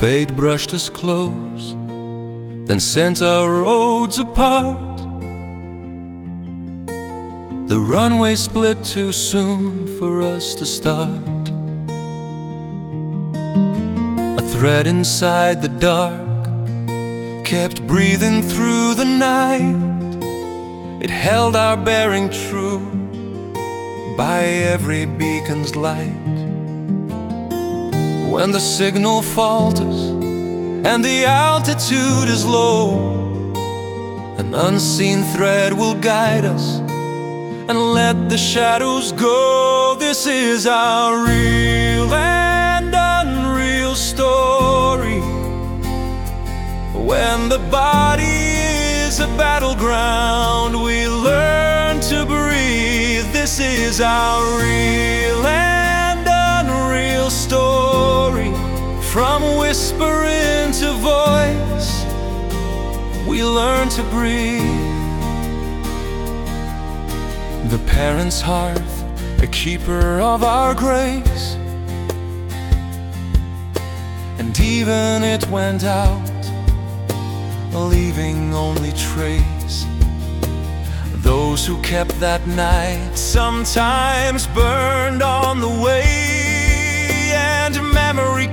Fate brushed us close, then sent our roads apart. The runway split too soon for us to start. A thread inside the dark kept breathing through the night. It held our bearing true by every beacon's light. When the signal falters and the altitude is low, an unseen thread will guide us and let the shadows go. This is our real and unreal story. When the body is a battleground, we learn to breathe. This is our real whisper into voice, we learn to breathe. The parent's hearth, a keeper of our grace. And even it went out, leaving only trace. Those who kept that night sometimes burned on the way,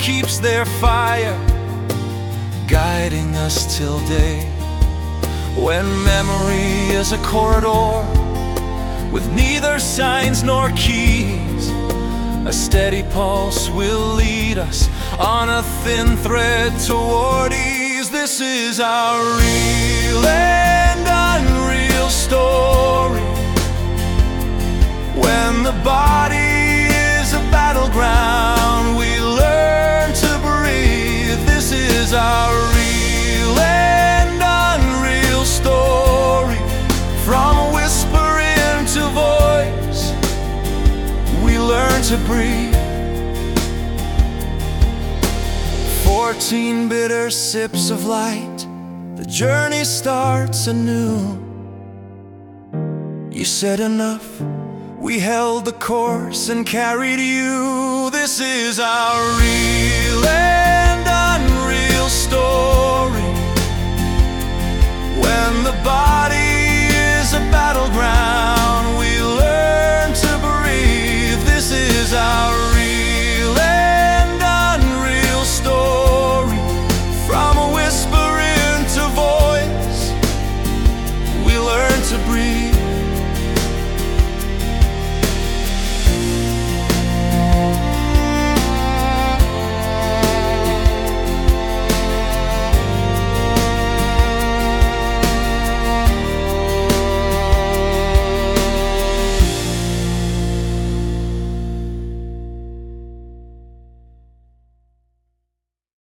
keeps their fire, guiding us till day. When memory is a corridor with neither signs nor keys, a steady pulse will lead us on a thin thread toward ease. This is our real learn to breathe. Fourteen bitter sips of light, the journey starts anew. You said enough, we held the course and carried you. This is our story.